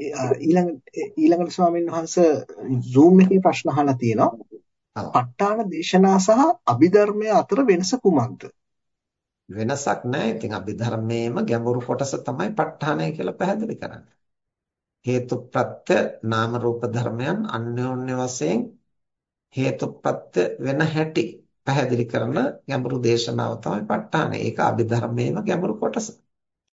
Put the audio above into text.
ඊළඟ ඊළඟට ස්වාමීන් වහන්සේ Zoom එකේ ප්‍රශ්න අහලා තියෙනවා. ප ဋ ාණ දේශනා සහ අභිධර්මය අතර වෙනස කුමක්ද? වෙනසක් නැහැ. ඉතින් අභිධර්මයේම ගැඹුරු කොටස තමයි ප ဋ ාණය කියලා පැහැදිලි කරන්නේ. හේතුප්‍රත්‍ය නාම රූප ධර්මයන් අන්‍යෝන්‍ය වශයෙන් හේතුප්‍රත්‍ය වෙන හැටි පැහැදිලි කරන ගැඹුරු දේශනාව තමයි ප ဋ ාණය. ඒක අභිධර්මයේම ගැඹුරු කොටස.